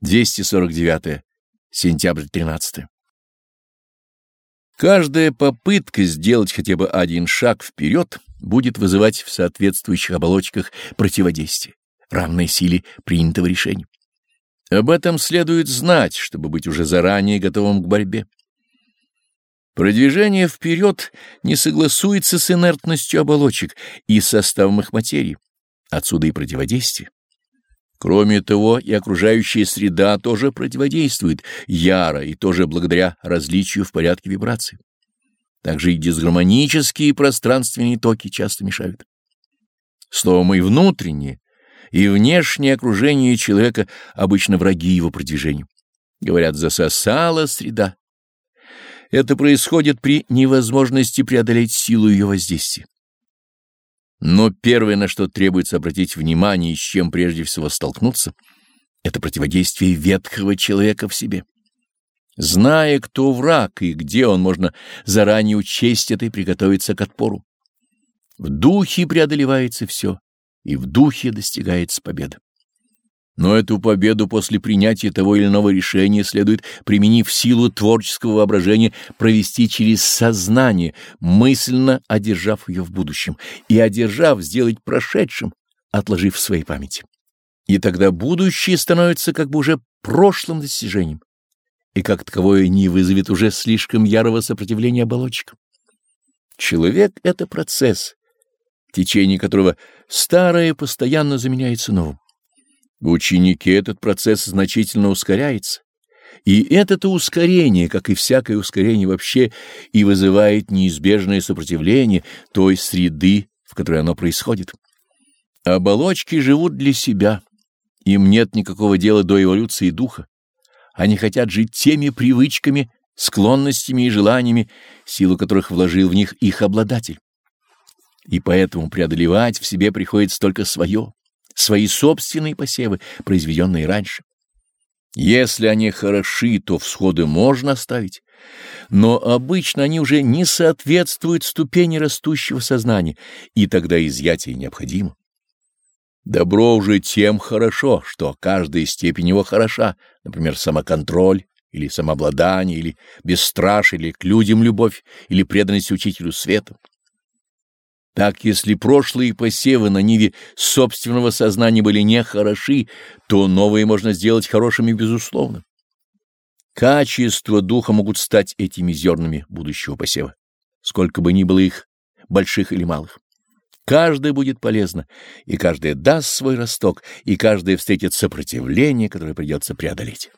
249. Сентябрь 13. Каждая попытка сделать хотя бы один шаг вперед будет вызывать в соответствующих оболочках противодействие, равной силе принятого решения. Об этом следует знать, чтобы быть уже заранее готовым к борьбе. Продвижение вперед не согласуется с инертностью оболочек и составом их материи. Отсюда и противодействие. Кроме того, и окружающая среда тоже противодействует яро и тоже благодаря различию в порядке вибраций. Также и дисгармонические пространственные токи часто мешают. Словом, и внутреннее, и внешнее окружение человека обычно враги его продвижению. Говорят, засосала среда. Это происходит при невозможности преодолеть силу ее воздействия. Но первое, на что требуется обратить внимание и с чем прежде всего столкнуться, это противодействие ветхого человека в себе. Зная, кто враг и где он, можно заранее учесть это и приготовиться к отпору. В духе преодолевается все, и в духе достигается победа. Но эту победу после принятия того или иного решения следует, применив силу творческого воображения, провести через сознание, мысленно одержав ее в будущем, и одержав, сделать прошедшим, отложив в своей памяти. И тогда будущее становится как бы уже прошлым достижением, и как таковое не вызовет уже слишком ярого сопротивления оболочкам. Человек — это процесс, в течение которого старое постоянно заменяется новым. В ученике этот процесс значительно ускоряется, и это-то ускорение, как и всякое ускорение вообще, и вызывает неизбежное сопротивление той среды, в которой оно происходит. Оболочки живут для себя, им нет никакого дела до эволюции духа. Они хотят жить теми привычками, склонностями и желаниями, силу которых вложил в них их обладатель. И поэтому преодолевать в себе приходится только свое свои собственные посевы, произведенные раньше. Если они хороши, то всходы можно оставить, но обычно они уже не соответствуют ступени растущего сознания, и тогда изъятие необходимо. Добро уже тем хорошо, что каждая степень его хороша, например, самоконтроль, или самообладание, или бесстрашие, или к людям любовь, или преданность учителю света. Так, если прошлые посевы на ниве собственного сознания были нехороши, то новые можно сделать хорошими безусловно. Качества духа могут стать этими зернами будущего посева, сколько бы ни было их, больших или малых. Каждое будет полезно, и каждое даст свой росток, и каждое встретит сопротивление, которое придется преодолеть.